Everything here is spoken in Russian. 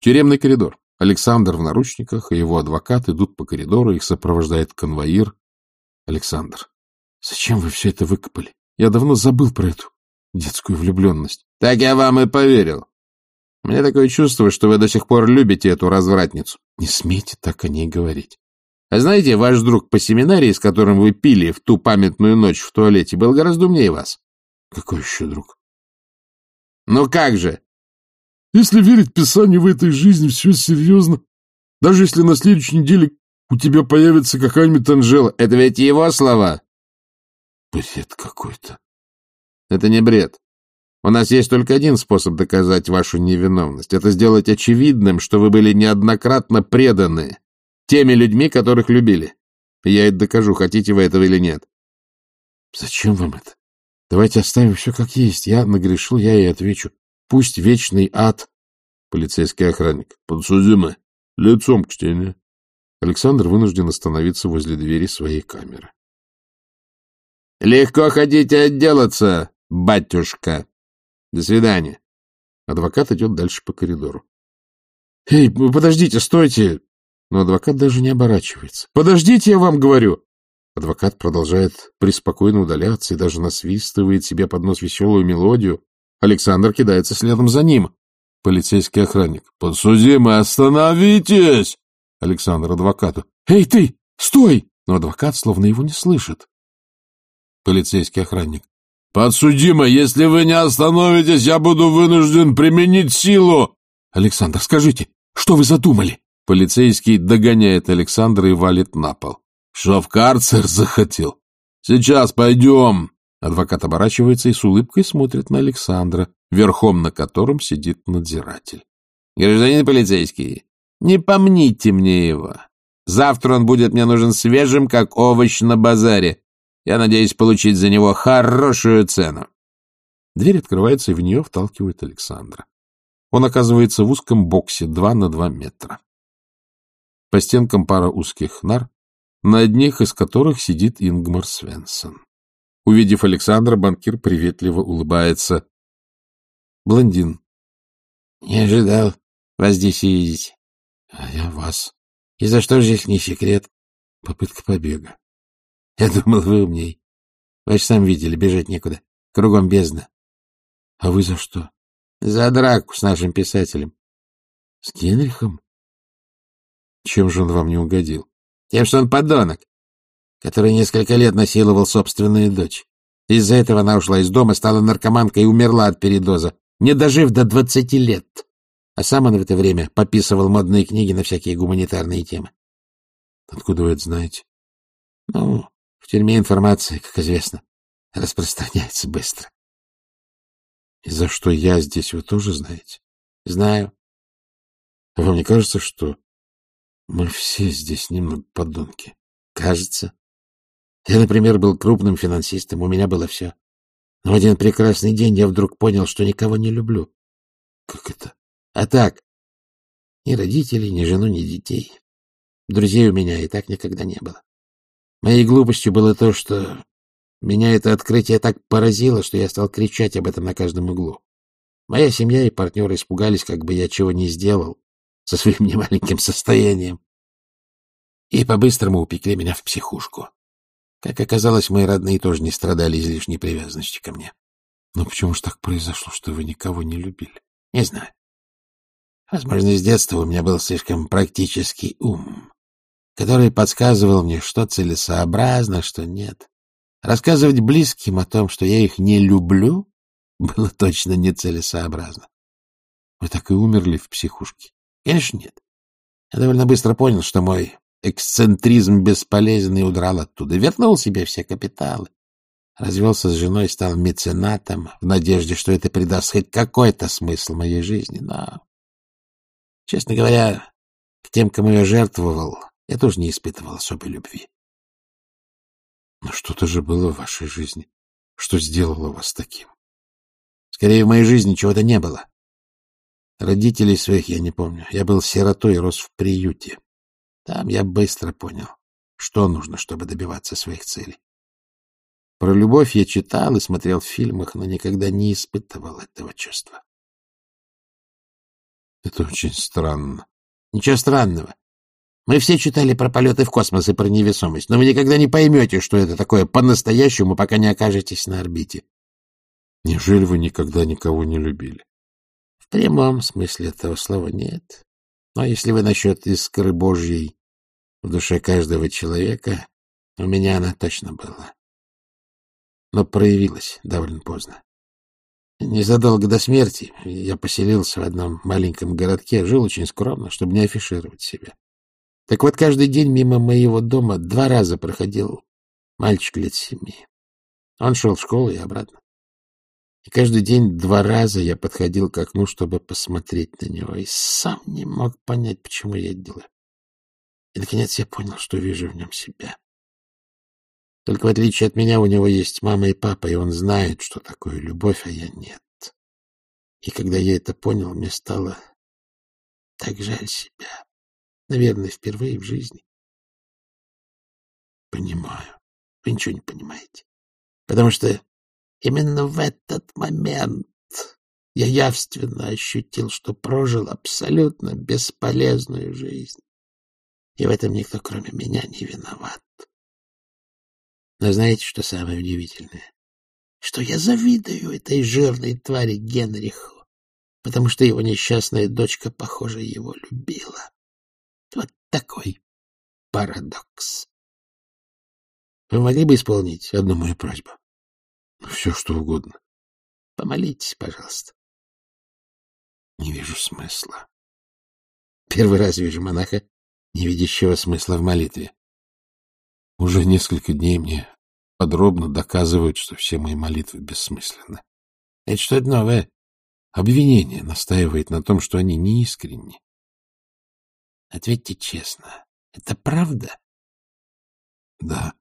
Тюремный коридор. Александр в наручниках, и его адвокат идут по коридору, их сопровождает конвоир. Александр. Зачем вы все это выкопали? Я давно забыл про эту детскую влюбленность. Так я вам и поверил. Меня такое чувство, что вы до сих пор любите эту развратницу. Не смейте так о ней говорить. А знаете, ваш друг по семинарии, с которым вы пили в ту памятную ночь в туалете, был гораздо умнее вас. Какой еще друг? Ну как же? Если верить Писанию в этой жизни, все серьезно. Даже если на следующей неделе у тебя появится какая-нибудь Анжела. Это ведь его слова. Бред какой-то. Это не бред. У нас есть только один способ доказать вашу невиновность. Это сделать очевидным, что вы были неоднократно преданы теми людьми, которых любили. Я это докажу, хотите вы этого или нет. Зачем вам это? Давайте оставим все как есть. Я нагрешил, я и отвечу. Пусть вечный ад... Полицейский охранник. Подсудимый. Лицом к стене. Александр вынужден остановиться возле двери своей камеры. — Легко хотите отделаться, батюшка. До свидания. Адвокат идет дальше по коридору. — Эй, подождите, стойте! Но адвокат даже не оборачивается. — Подождите, я вам говорю! Адвокат продолжает преспокойно удаляться и даже насвистывает себе под нос веселую мелодию. Александр кидается следом за ним. Полицейский охранник. — Подсудимый, остановитесь! Александр адвокату. — Эй, ты! Стой! Но адвокат словно его не слышит. Полицейский охранник. — Подсудимый, если вы не остановитесь, я буду вынужден применить силу. — Александр, скажите, что вы задумали? Полицейский догоняет Александра и валит на пол. — Что в карцер захотел? Сейчас пойдем. Адвокат оборачивается и с улыбкой смотрит на Александра, верхом на котором сидит надзиратель. — Гражданин полицейский, не помните мне его. Завтра он будет мне нужен свежим, как овощ на базаре. Я надеюсь получить за него хорошую цену. Дверь открывается, и в нее вталкивает Александра. Он оказывается в узком боксе два на два метра. По стенкам пара узких нар, на одних из которых сидит Ингмар Свенсон. Увидев Александра, банкир приветливо улыбается. Блондин. — Не ожидал вас здесь видеть. — А я вас. — И за что же их не секрет? — Попытка побега. — Я думал, вы умней. Вы же сам видели, бежать некуда. Кругом бездна. — А вы за что? — За драку с нашим писателем. — С Генрихом? Чем же он вам не угодил? — Тем, что он подонок который несколько лет насиловал собственную дочь. Из-за этого она ушла из дома, стала наркоманкой и умерла от передоза, не дожив до двадцати лет. А сам он в это время пописывал модные книги на всякие гуманитарные темы. Откуда вы это знаете? Ну, в тюрьме информация, как известно, распространяется быстро. И за что я здесь, вы тоже знаете? Знаю. А вам не кажется, что мы все здесь немного подонки? Кажется. Я, например, был крупным финансистом, у меня было все. Но в один прекрасный день я вдруг понял, что никого не люблю. Как это? А так. Ни родителей, ни жену, ни детей. Друзей у меня и так никогда не было. Моей глупостью было то, что меня это открытие так поразило, что я стал кричать об этом на каждом углу. Моя семья и партнеры испугались, как бы я чего не сделал со своим немаленьким состоянием. И по-быстрому упекли меня в психушку. Как оказалось, мои родные тоже не страдали излишней привязанностью ко мне. Но почему же так произошло, что вы никого не любили? Не знаю. Возможно, с детства у меня был слишком практический ум, который подсказывал мне, что целесообразно, что нет. Рассказывать близким о том, что я их не люблю, было точно нецелесообразно. Вы так и умерли в психушке? Конечно, нет. Я довольно быстро понял, что мой Эксцентризм бесполезен и удрал оттуда. Вернул себе все капиталы. Развелся с женой, стал меценатом, в надежде, что это придаст хоть какой-то смысл моей жизни. Но, честно говоря, к тем, кому я жертвовал, я тоже не испытывал особой любви. Но что-то же было в вашей жизни. Что сделало вас таким? Скорее, в моей жизни чего-то не было. Родителей своих я не помню. Я был сиротой и рос в приюте. Там я быстро понял, что нужно, чтобы добиваться своих целей. Про любовь я читал и смотрел в фильмах, но никогда не испытывал этого чувства. Это очень странно. Ничего странного. Мы все читали про полеты в космос и про невесомость, но вы никогда не поймете, что это такое по-настоящему, пока не окажетесь на орбите. Неужели вы никогда никого не любили? В прямом смысле этого слова нет. Но если вы насчет искры Божьей в душе каждого человека, у меня она точно была. Но проявилась довольно поздно. Незадолго до смерти я поселился в одном маленьком городке, жил очень скромно, чтобы не афишировать себя. Так вот, каждый день мимо моего дома два раза проходил мальчик лет семи. Он шел в школу и обратно. И каждый день два раза я подходил к окну, чтобы посмотреть на него, и сам не мог понять, почему я это делаю. И, наконец, я понял, что вижу в нем себя. Только в отличие от меня у него есть мама и папа, и он знает, что такое любовь, а я нет. И когда я это понял, мне стало так жаль себя. Наверное, впервые в жизни. Понимаю. Вы ничего не понимаете. Потому что именно в этот момент я явственно ощутил, что прожил абсолютно бесполезную жизнь. И в этом никто, кроме меня, не виноват. Но знаете, что самое удивительное? Что я завидую этой жирной твари Генриху, потому что его несчастная дочка, похоже, его любила. Вот такой парадокс. Вы могли бы исполнить одну мою просьбу? Все, что угодно. Помолитесь, пожалуйста. Не вижу смысла. Первый раз вижу монаха, не видящего смысла в молитве. Уже несколько дней мне подробно доказывают, что все мои молитвы бессмысленны. Это что-то новое. Обвинение настаивает на том, что они неискренни. Ответьте честно. Это правда? Да.